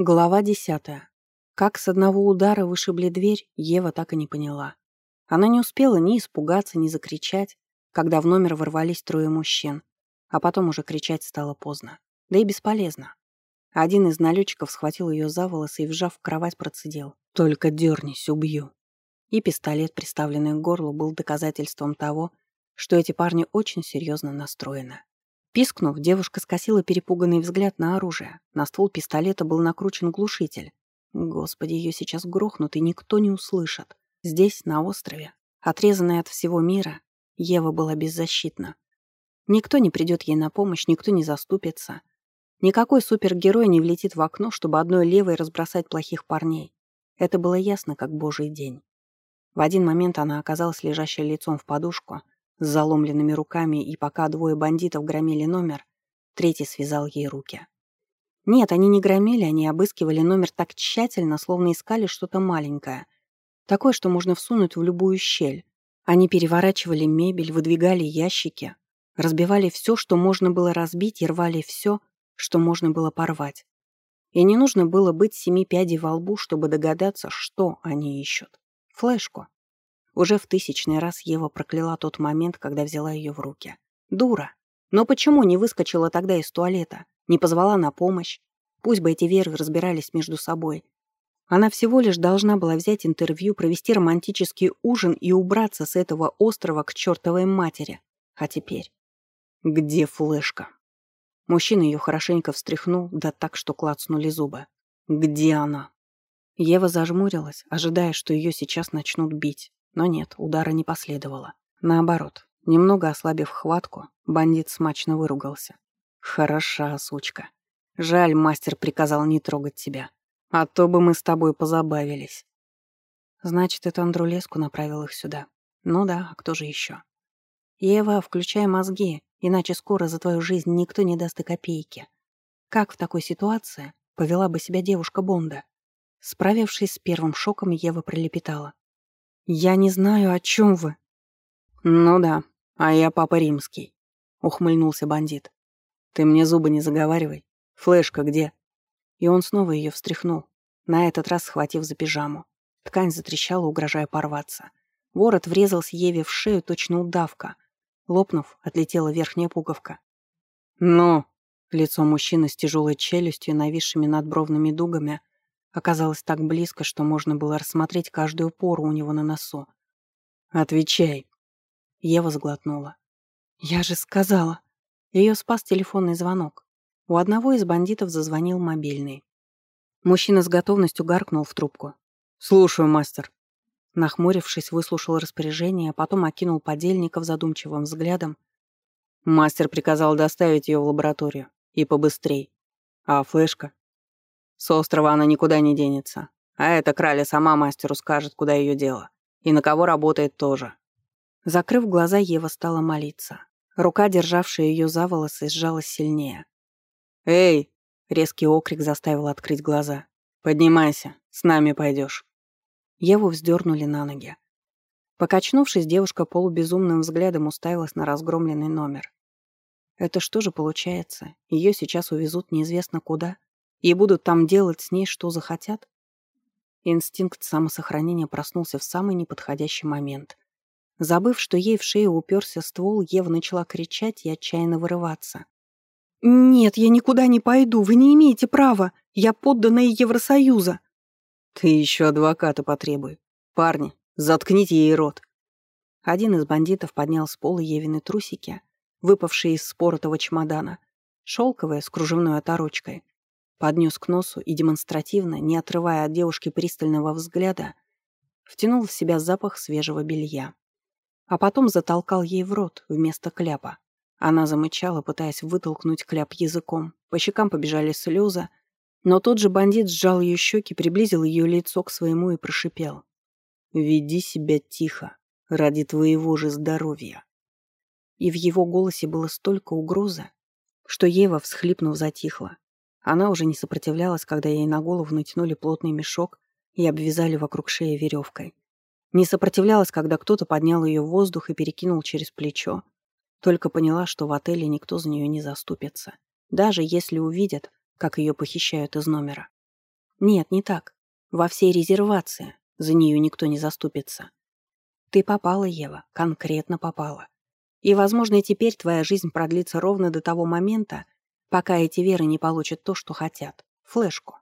Глава десятая. Как с одного удара вышибли дверь, Ева так и не поняла. Она не успела ни испугаться, ни закричать, когда в номер ворвались трое мужчин, а потом уже кричать стало поздно. Да и бесполезно. Один из налетчиков схватил ее за волосы и, вжав в кровать, процедил. «Только дернись, убью». И пистолет, приставленный к горлу, был доказательством того, что эти парни очень серьезно настроены. Пискнув, девушка скосила перепуганный взгляд на оружие. На ствол пистолета был накручен глушитель. Господи, ее сейчас грохнут, и никто не услышит. Здесь, на острове, отрезанная от всего мира, Ева была беззащитна. Никто не придет ей на помощь, никто не заступится. Никакой супергерой не влетит в окно, чтобы одной левой разбросать плохих парней. Это было ясно, как божий день. В один момент она оказалась лежащей лицом в подушку — с заломленными руками, и пока двое бандитов громили номер, третий связал ей руки. Нет, они не громили, они обыскивали номер так тщательно, словно искали что-то маленькое. Такое, что можно всунуть в любую щель. Они переворачивали мебель, выдвигали ящики, разбивали все, что можно было разбить, и рвали все, что можно было порвать. И не нужно было быть семи пядей во лбу, чтобы догадаться, что они ищут. Флешку. Уже в тысячный раз Ева прокляла тот момент, когда взяла ее в руки. Дура. Но почему не выскочила тогда из туалета? Не позвала на помощь? Пусть бы эти веры разбирались между собой. Она всего лишь должна была взять интервью, провести романтический ужин и убраться с этого острова к чертовой матери. А теперь? Где флешка? Мужчина ее хорошенько встряхнул, да так, что клацнули зубы. Где она? Ева зажмурилась, ожидая, что ее сейчас начнут бить. Но нет, удара не последовало. Наоборот, немного ослабив хватку, бандит смачно выругался. «Хороша, сучка. Жаль, мастер приказал не трогать тебя. А то бы мы с тобой позабавились». Значит, это Андрулеску направил их сюда. Ну да, а кто же еще? Ева, включай мозги, иначе скоро за твою жизнь никто не даст и копейки. Как в такой ситуации повела бы себя девушка Бонда? Справившись с первым шоком, Ева пролепетала. «Я не знаю, о чем вы». «Ну да, а я папа римский», — ухмыльнулся бандит. «Ты мне зубы не заговаривай. Флешка где?» И он снова ее встряхнул, на этот раз схватив за пижаму. Ткань затрещала, угрожая порваться. Ворот врезался Еве в шею, точно удавка. Лопнув, отлетела верхняя пуговка. «Ну!» Лицо мужчины с тяжелой челюстью, нависшими над бровными дугами, оказалось так близко, что можно было рассмотреть каждую пору у него на носу. «Отвечай!» Ева сглотнула. «Я же сказала!» Ее спас телефонный звонок. У одного из бандитов зазвонил мобильный. Мужчина с готовностью гаркнул в трубку. «Слушаю, мастер». Нахмурившись, выслушал распоряжение, а потом окинул подельников задумчивым взглядом. Мастер приказал доставить ее в лабораторию. И побыстрей. А флешка? С острова она никуда не денется. А эта краля сама мастеру скажет, куда ее дело. И на кого работает тоже. Закрыв глаза, Ева стала молиться. Рука, державшая ее за волосы, сжалась сильнее. «Эй!» — резкий окрик заставил открыть глаза. «Поднимайся, с нами пойдешь. Еву вздернули на ноги. Покачнувшись, девушка полубезумным взглядом уставилась на разгромленный номер. Это что же получается? Ее сейчас увезут неизвестно куда? И будут там делать с ней, что захотят? Инстинкт самосохранения проснулся в самый неподходящий момент. Забыв, что ей в шею уперся ствол, Ева начала кричать и отчаянно вырываться. «Нет, я никуда не пойду, вы не имеете права, я подданная Евросоюза». «Ты еще адвоката потребуй. Парни, заткните ей рот». Один из бандитов поднял с пола Евины трусики, выпавшие из споротого чемодана, шелковые с кружевной оторочкой, поднес к носу и демонстративно, не отрывая от девушки пристального взгляда, втянул в себя запах свежего белья. А потом затолкал ей в рот вместо кляпа. Она замычала, пытаясь вытолкнуть кляп языком. По щекам побежали слезы, но тот же бандит сжал ее щеки, приблизил ее лицо к своему и прошипел. «Веди себя тихо, ради твоего же здоровья». И в его голосе было столько угрозы, что Ева, всхлипнув, затихла. Она уже не сопротивлялась, когда ей на голову натянули плотный мешок и обвязали вокруг шеи веревкой. Не сопротивлялась, когда кто-то поднял ее в воздух и перекинул через плечо. Только поняла, что в отеле никто за нее не заступится. Даже если увидят, как ее похищают из номера. Нет, не так. Во всей резервации. За нее никто не заступится. Ты попала, Ева, конкретно попала. И, возможно, теперь твоя жизнь продлится ровно до того момента, пока эти веры не получат то, что хотят — флешку.